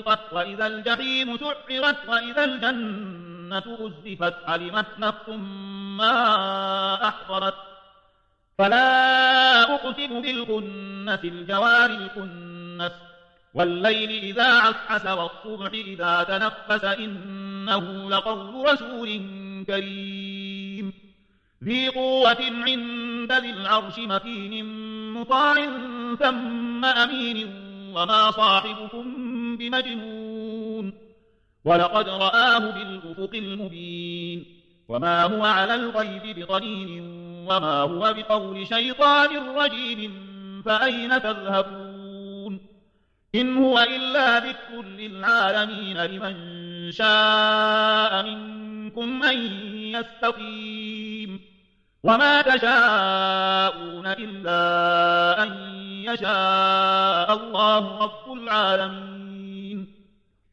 كشطت وإذا الجحيم سعرت وإذا الجنة أزلفت علمت نفس ما أحضرت فلا أقسم بالكنس الجوار الكنس والليل إذا عسعس والصبح إذا تنفس إنه لقول رسول كريم ذي قوة عند ذي العرش مكين مطاع ثم أمين وما صاحبكم بمجنون. ولقد رآه بالأفق المبين. وما هو على الغيب بطليل وما هو بقول شيطان رجيم فأين تذهبون؟ إن هو إلا ذكر للعالمين لمن شاء منكم أن يستقيم. وما تشاءون إلا أن يشاء الله رب العالمين.